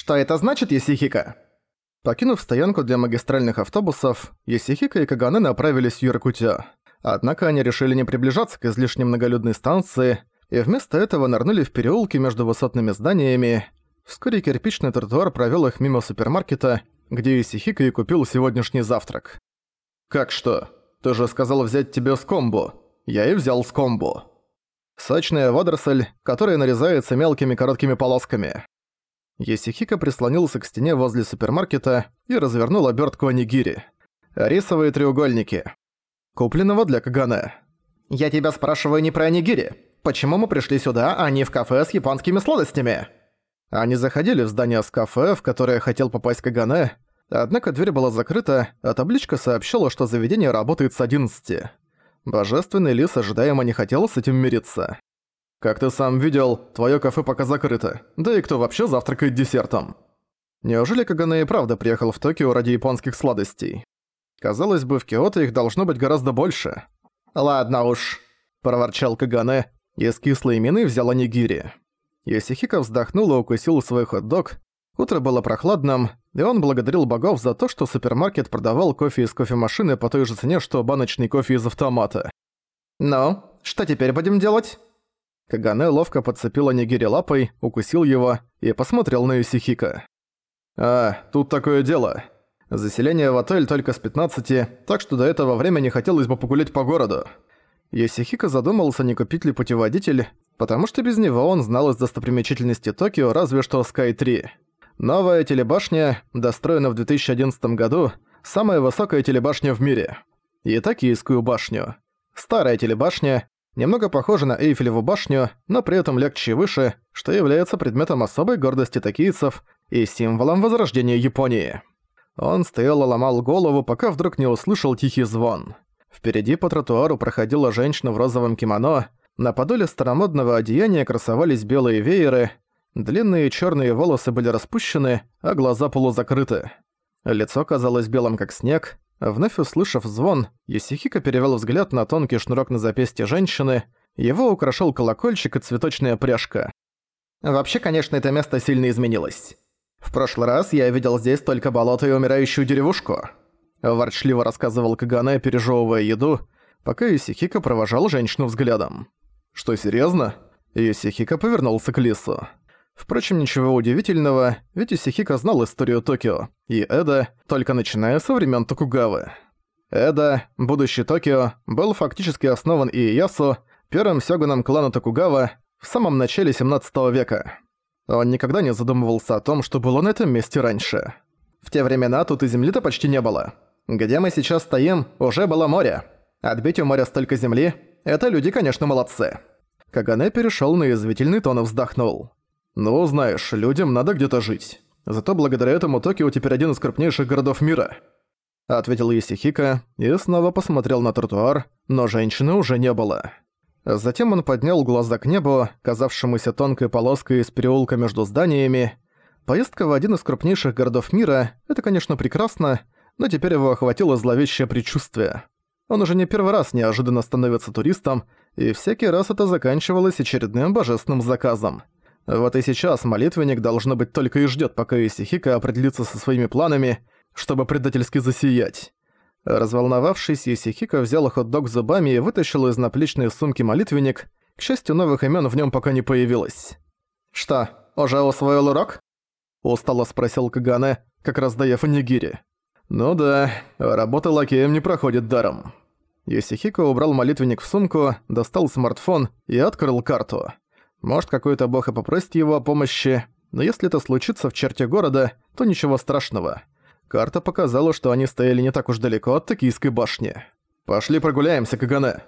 Что это значит, Есихика?» Покинув стоянку для магистральных автобусов, Есихика и Кагане направились в Юракутё. Однако они решили не приближаться к излишне многолюдной станции, и вместо этого нырнули в переулки между высотными зданиями. Вскоре кирпичный тротуар провёл их мимо супермаркета, где Исихика и купил сегодняшний завтрак. «Как что? Ты же сказал взять тебе с комбо. Я и взял с комбо». Сочная водоросль, которая нарезается мелкими короткими полосками. Есихика прислонился к стене возле супермаркета и развернул обертку анигири. Рисовые треугольники. Купленного для Кагане. «Я тебя спрашиваю не про анигири. Почему мы пришли сюда, а не в кафе с японскими сладостями?» Они заходили в здание с кафе, в которое хотел попасть Кагане, однако дверь была закрыта, а табличка сообщала, что заведение работает с 11. Божественный лис ожидаемо не хотел с этим мириться. «Как ты сам видел, твое кафе пока закрыто. Да и кто вообще завтракает десертом?» Неужели Кагане и правда приехал в Токио ради японских сладостей? Казалось бы, в Киото их должно быть гораздо больше. «Ладно уж», – проворчал Кагане, и с кислой мины взял анигири. Йосихико вздохнул и укусил свой хот-дог. Утро было прохладным, и он благодарил богов за то, что супермаркет продавал кофе из кофемашины по той же цене, что баночный кофе из автомата. «Ну, что теперь будем делать?» Кагане ловко подцепил Анигири лапой, укусил его и посмотрел на Юсихика. «А, тут такое дело. Заселение в отель только с 15, так что до этого времени хотелось бы погулять по городу». Юсихика задумался, не купить ли путеводитель, потому что без него он знал из достопримечательности Токио разве что Sky-3. Новая телебашня, достроена в 2011 году, самая высокая телебашня в мире. И Токийскую башню. Старая телебашня, немного похожа на Эйфелеву башню, но при этом легче и выше, что является предметом особой гордости токийцев и символом возрождения Японии. Он стоял и ломал голову, пока вдруг не услышал тихий звон. Впереди по тротуару проходила женщина в розовом кимоно, на подоле старомодного одеяния красовались белые вееры, длинные черные волосы были распущены, а глаза полузакрыты. Лицо казалось белым как снег, Вновь услышав звон, Юсихика перевел взгляд на тонкий шнурок на запястье женщины, его украшал колокольчик и цветочная пряжка. Вообще, конечно, это место сильно изменилось. В прошлый раз я видел здесь только болото и умирающую деревушку. Ворчливо рассказывал Кагане, пережевывая еду, пока Юсихика провожал женщину взглядом. «Что, серьезно? Юсихика повернулся к Лису. Впрочем, ничего удивительного, ведь Исихика знал историю Токио, и Эда, только начиная со времен Токугавы. Эда, будущий Токио, был фактически основан Иеясу, первым сёгуном клана Токугава, в самом начале 17 века. Он никогда не задумывался о том, что было на этом месте раньше. В те времена тут и земли-то почти не было. Где мы сейчас стоим, уже было море. Отбить у моря столько земли – это люди, конечно, молодцы. Кагане перешёл на язвительный тон и вздохнул. «Ну, знаешь, людям надо где-то жить. Зато благодаря этому Токио теперь один из крупнейших городов мира», — ответил Исихика и снова посмотрел на тротуар, но женщины уже не было. Затем он поднял глаза к небу, казавшемуся тонкой полоской из переулка между зданиями. Поездка в один из крупнейших городов мира — это, конечно, прекрасно, но теперь его охватило зловещее предчувствие. Он уже не первый раз неожиданно становится туристом, и всякий раз это заканчивалось очередным божественным заказом — вот и сейчас молитвенник, должно быть, только и ждёт, пока Исихика определится со своими планами, чтобы предательски засиять. Разволновавшись, Исихика взял хот-дог зубами и вытащил из наплечной сумки молитвенник. К счастью, новых имен в нем пока не появилось. «Что, уже усвоил урок?» Устало спросил Кагане, как раз доев нигири. «Ну да, работа лакеем не проходит даром». Исихика убрал молитвенник в сумку, достал смартфон и открыл карту. Может, какой-то бог и попросит его о помощи, но если это случится в черте города, то ничего страшного. Карта показала, что они стояли не так уж далеко от Токийской башни. «Пошли прогуляемся, Кагане!»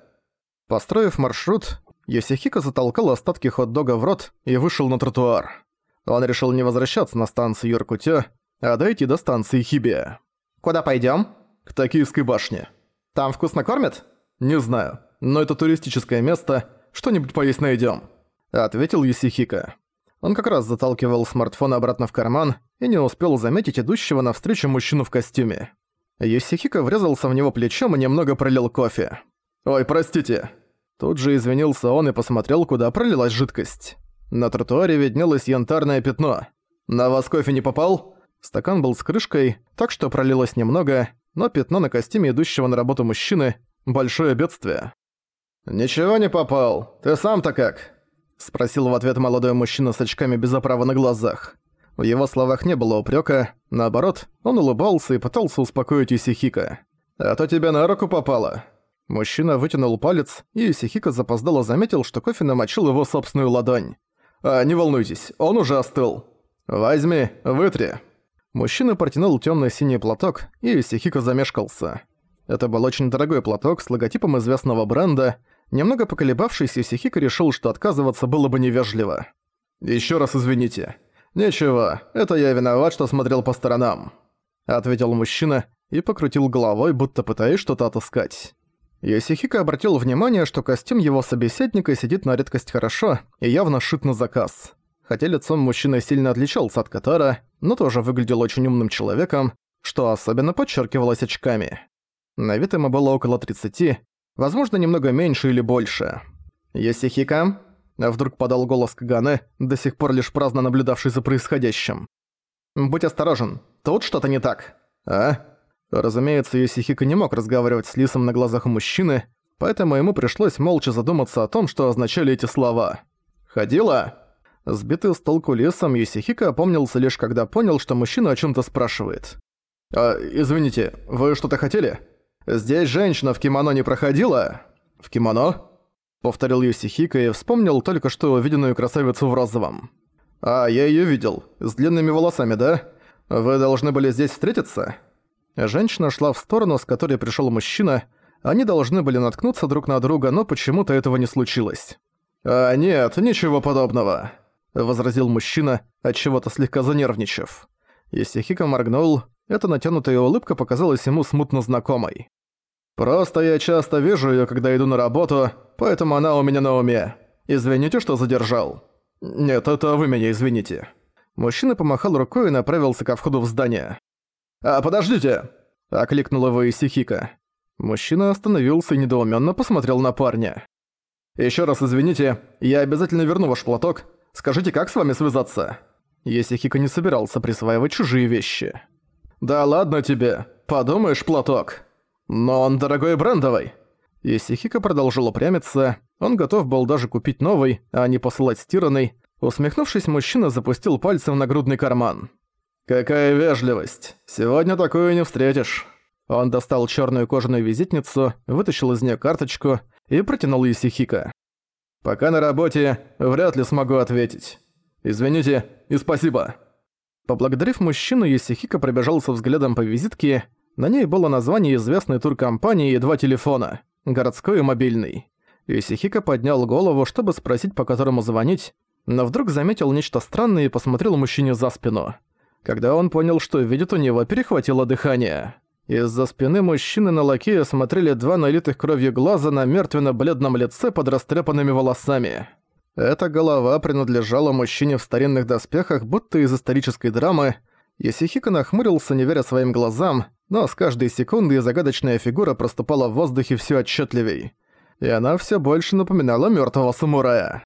Построив маршрут, Йосихико затолкал остатки хот-дога в рот и вышел на тротуар. Он решил не возвращаться на станцию Юркутё, а дойти до станции Хибия. «Куда пойдём?» «К Токийской башне». «Там вкусно кормят?» «Не знаю, но это туристическое место, что-нибудь поесть найдём». Ответил Юсихика. Он как раз заталкивал смартфон обратно в карман и не успел заметить идущего навстречу мужчину в костюме. Юсихика врезался в него плечом и немного пролил кофе. «Ой, простите!» Тут же извинился он и посмотрел, куда пролилась жидкость. На тротуаре виднелось янтарное пятно. «На вас кофе не попал?» Стакан был с крышкой, так что пролилось немного, но пятно на костюме идущего на работу мужчины – большое бедствие. «Ничего не попал. Ты сам-то как?» – спросил в ответ молодой мужчина с очками без оправы на глазах. В его словах не было упрека, наоборот, он улыбался и пытался успокоить Исихика. «А то тебе на руку попало». Мужчина вытянул палец, и Исихика запоздало заметил, что кофе намочил его собственную ладонь. «А, не волнуйтесь, он уже остыл. Возьми, вытри». Мужчина протянул тёмно-синий платок, и Исихика замешкался. Это был очень дорогой платок с логотипом известного бренда. Немного поколебавшись, Исихика решил, что отказываться было бы невежливо. «Ещё раз извините. «Ничего, это я виноват, что смотрел по сторонам», — ответил мужчина и покрутил головой, будто пытаясь что-то отыскать. Йосихико обратил внимание, что костюм его собеседника сидит на редкость хорошо и явно шит на заказ. Хотя лицом мужчина сильно отличался от Катара, но тоже выглядел очень умным человеком, что особенно подчеркивалось очками. На вид ему было около 30, возможно, немного меньше или больше. «Йосихико, а вдруг подал голос Кагане, до сих пор лишь праздно наблюдавший за происходящим. «Будь осторожен, тут что-то не так». «А?» Разумеется, Йосихико не мог разговаривать с Лисом на глазах мужчины, поэтому ему пришлось молча задуматься о том, что означали эти слова. «Ходила?» Сбитый с толку Лисом, Йосихико опомнился лишь когда понял, что мужчина о чем то спрашивает. «А, извините, вы что-то хотели? Здесь женщина в кимоно не проходила?» «В кимоно?» Повторил Юсихика и вспомнил только что увиденную красавицу в розовом. «А, я её видел. С длинными волосами, да? Вы должны были здесь встретиться?» Женщина шла в сторону, с которой пришёл мужчина. Они должны были наткнуться друг на друга, но почему-то этого не случилось. «А, нет, ничего подобного», — возразил мужчина, отчего-то слегка занервничав. Исихика моргнул, эта натянутая улыбка показалась ему смутно знакомой. «Просто я часто вижу её, когда иду на работу, поэтому она у меня на уме. Извините, что задержал». «Нет, это вы меня извините». Мужчина помахал рукой и направился ко входу в здание. «А, подождите!» – окликнул его Исихика. Мужчина остановился и недоуменно посмотрел на парня. Еще раз извините, я обязательно верну ваш платок. Скажите, как с вами связаться?» Исихика не собирался присваивать чужие вещи. «Да ладно тебе, подумаешь, платок!» «Но он дорогой брендовый!» Исихика продолжил упрямиться, он готов был даже купить новый, а не посылать стиранный. Усмехнувшись, мужчина запустил пальцем в нагрудный карман. «Какая вежливость! Сегодня такую не встретишь!» Он достал черную кожаную визитницу, вытащил из нее карточку и протянул Исихика. «Пока на работе, вряд ли смогу ответить. Извините и спасибо!» Поблагодарив мужчину, Исихика пробежался взглядом по визитке, на ней было название известной туркомпании и два телефона – городской и мобильный. Исихика поднял голову, чтобы спросить, по которому звонить, но вдруг заметил нечто странное и посмотрел мужчине за спину. Когда он понял, что видит, у него перехватило дыхание. Из-за спины мужчины на лакея смотрели два налитых кровью глаза на мертвенно-бледном лице под растрепанными волосами. Эта голова принадлежала мужчине в старинных доспехах, будто из исторической драмы. Исихика нахмурился, не веря своим глазам, но с каждой секундой загадочная фигура проступала в воздухе все отчетливей. И она все больше напоминала мертвого самурая.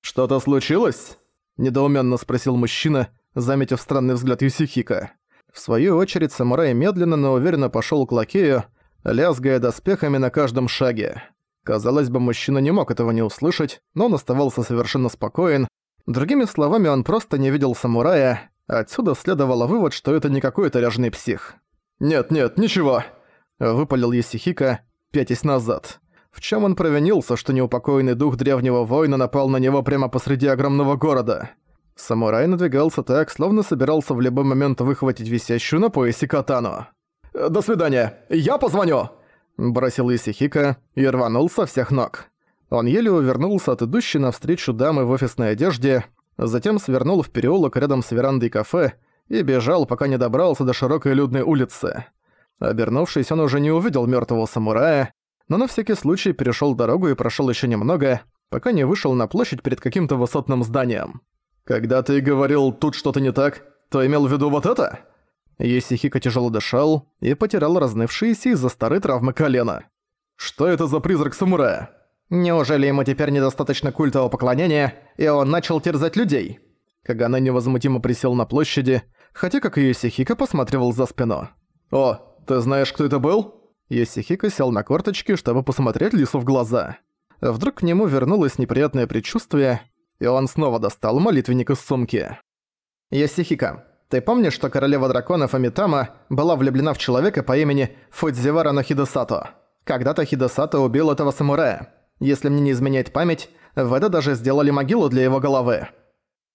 «Что-то случилось?» – недоуменно спросил мужчина, заметив странный взгляд Юсихика. В свою очередь самурай медленно, но уверенно пошел к лакею, лязгая доспехами на каждом шаге. Казалось бы, мужчина не мог этого не услышать, но он оставался совершенно спокоен. Другими словами, он просто не видел самурая, отсюда следовало вывод, что это не какой-то ряженый псих. «Нет, нет, ничего!» – выпалил Есихика, пятясь назад. В чем он провинился, что неупокоенный дух древнего воина напал на него прямо посреди огромного города? Самурай надвигался так, словно собирался в любой момент выхватить висящую на поясе катану. «До свидания! Я позвоню!» Бросил Исихика и рванул со всех ног. Он еле увернулся от идущей навстречу дамы в офисной одежде, затем свернул в переулок рядом с верандой кафе и бежал, пока не добрался до широкой людной улицы. Обернувшись, он уже не увидел мертвого самурая, но на всякий случай перешел дорогу и прошел еще немного, пока не вышел на площадь перед каким-то высотным зданием. «Когда ты говорил, тут что-то не так, то имел в виду вот это?» Есихика тяжело дышал и потерял разнывшиеся из-за старой травмы колена. «Что это за призрак самурая?» «Неужели ему теперь недостаточно культового поклонения, и он начал терзать людей?» Кагана невозмутимо присел на площади, хотя как и Йосихико посматривал за спину. «О, ты знаешь, кто это был?» Йосихико сел на корточки, чтобы посмотреть Лису в глаза. Вдруг к нему вернулось неприятное предчувствие, и он снова достал молитвенник из сумки. «Йосихико, ты помнишь, что королева драконов Амитама была влюблена в человека по имени Фудзивара Нохидосато? Когда-то Хидосато убил этого самурая. Если мне не изменяет память, в это даже сделали могилу для его головы».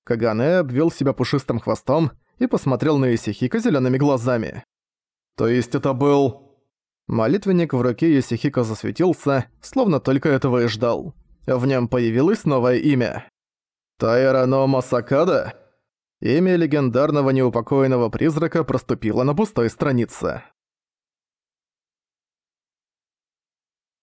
Кагане обвел себя пушистым хвостом и посмотрел на Исихика зелеными глазами. «То есть это был...» Молитвенник в руке Исихика засветился, словно только этого и ждал. В нем появилось новое имя. Тайрано Масакада? Имя легендарного неупокоенного призрака проступило на пустой странице.